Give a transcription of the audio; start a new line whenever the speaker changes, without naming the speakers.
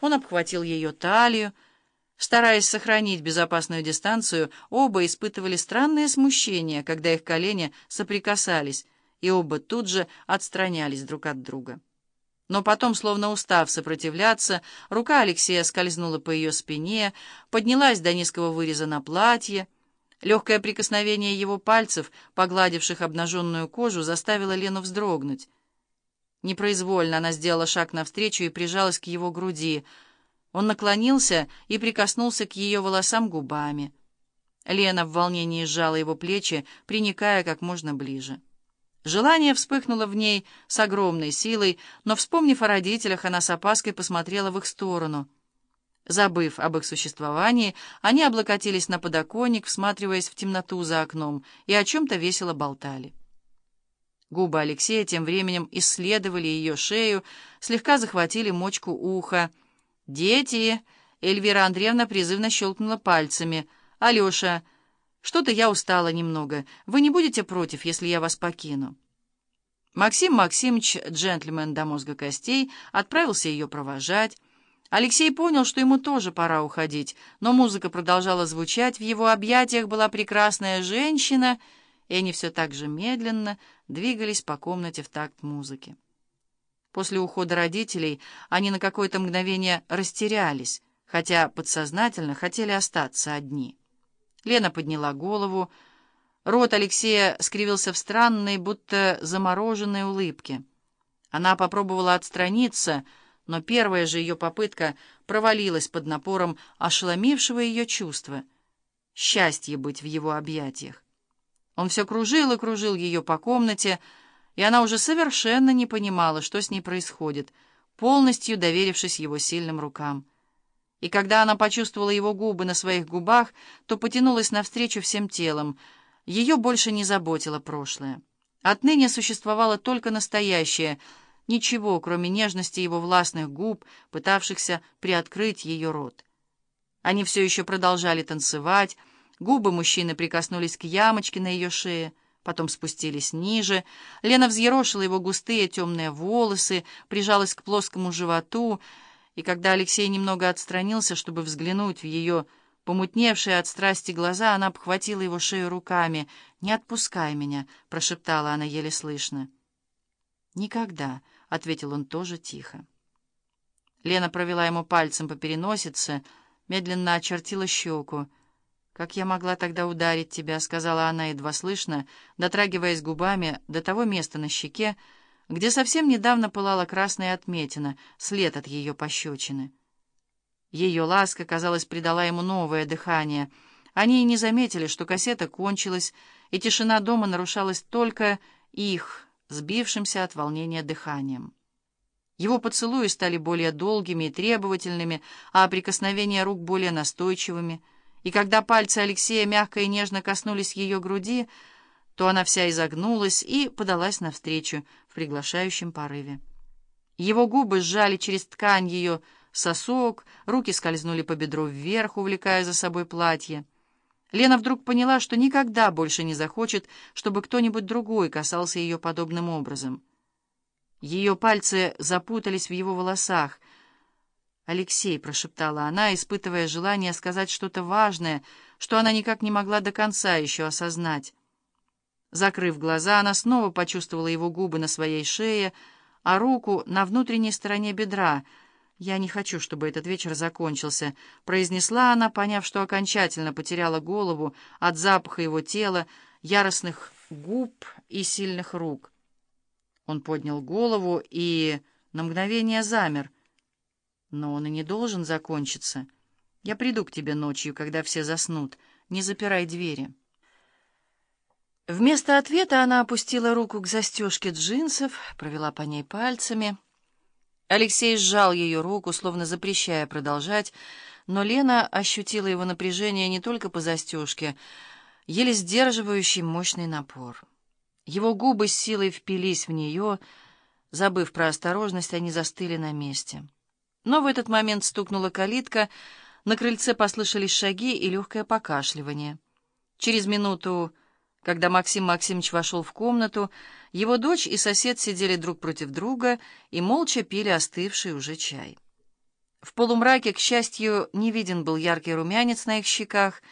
Он обхватил ее талию. Стараясь сохранить безопасную дистанцию, оба испытывали странное смущение, когда их колени соприкасались, и оба тут же отстранялись друг от друга. Но потом, словно устав сопротивляться, рука Алексея скользнула по ее спине, поднялась до низкого выреза на платье. Легкое прикосновение его пальцев, погладивших обнаженную кожу, заставило Лену вздрогнуть. Непроизвольно она сделала шаг навстречу и прижалась к его груди. Он наклонился и прикоснулся к ее волосам губами. Лена в волнении сжала его плечи, приникая как можно ближе. Желание вспыхнуло в ней с огромной силой, но, вспомнив о родителях, она с опаской посмотрела в их сторону. Забыв об их существовании, они облокотились на подоконник, всматриваясь в темноту за окном, и о чем-то весело болтали. Губы Алексея тем временем исследовали ее шею, слегка захватили мочку уха. «Дети!» — Эльвира Андреевна призывно щелкнула пальцами. «Алеша!» Что-то я устала немного. Вы не будете против, если я вас покину?» Максим Максимович, джентльмен до мозга костей, отправился ее провожать. Алексей понял, что ему тоже пора уходить, но музыка продолжала звучать, в его объятиях была прекрасная женщина, и они все так же медленно двигались по комнате в такт музыки. После ухода родителей они на какое-то мгновение растерялись, хотя подсознательно хотели остаться одни. Лена подняла голову. Рот Алексея скривился в странной, будто замороженной улыбке. Она попробовала отстраниться, но первая же ее попытка провалилась под напором ошеломившего ее чувства. Счастье быть в его объятиях. Он все кружил и кружил ее по комнате, и она уже совершенно не понимала, что с ней происходит, полностью доверившись его сильным рукам. И когда она почувствовала его губы на своих губах, то потянулась навстречу всем телом. Ее больше не заботило прошлое. Отныне существовало только настоящее, ничего, кроме нежности его властных губ, пытавшихся приоткрыть ее рот. Они все еще продолжали танцевать, губы мужчины прикоснулись к ямочке на ее шее, потом спустились ниже. Лена взъерошила его густые темные волосы, прижалась к плоскому животу, и когда Алексей немного отстранился, чтобы взглянуть в ее помутневшие от страсти глаза, она обхватила его шею руками. «Не отпускай меня», — прошептала она еле слышно. «Никогда», — ответил он тоже тихо. Лена провела ему пальцем по переносице, медленно очертила щеку. «Как я могла тогда ударить тебя?» — сказала она едва слышно, дотрагиваясь губами до того места на щеке, где совсем недавно пылала красная отметина, след от ее пощечины. Ее ласка, казалось, придала ему новое дыхание. Они и не заметили, что кассета кончилась, и тишина дома нарушалась только их, сбившимся от волнения дыханием. Его поцелуи стали более долгими и требовательными, а прикосновения рук более настойчивыми, и когда пальцы Алексея мягко и нежно коснулись ее груди, то она вся изогнулась и подалась навстречу в приглашающем порыве. Его губы сжали через ткань ее сосок, руки скользнули по бедру вверх, увлекая за собой платье. Лена вдруг поняла, что никогда больше не захочет, чтобы кто-нибудь другой касался ее подобным образом. Ее пальцы запутались в его волосах. «Алексей», — прошептала она, испытывая желание сказать что-то важное, что она никак не могла до конца еще осознать. Закрыв глаза, она снова почувствовала его губы на своей шее, а руку на внутренней стороне бедра. «Я не хочу, чтобы этот вечер закончился», — произнесла она, поняв, что окончательно потеряла голову от запаха его тела, яростных губ и сильных рук. Он поднял голову и на мгновение замер. «Но он и не должен закончиться. Я приду к тебе ночью, когда все заснут. Не запирай двери». Вместо ответа она опустила руку к застежке джинсов, провела по ней пальцами. Алексей сжал ее руку, словно запрещая продолжать, но Лена ощутила его напряжение не только по застежке, еле сдерживающий мощный напор. Его губы с силой впились в нее, забыв про осторожность, они застыли на месте. Но в этот момент стукнула калитка, на крыльце послышались шаги и легкое покашливание. Через минуту когда Максим Максимович вошел в комнату, его дочь и сосед сидели друг против друга и молча пили остывший уже чай. В полумраке, к счастью, не виден был яркий румянец на их щеках,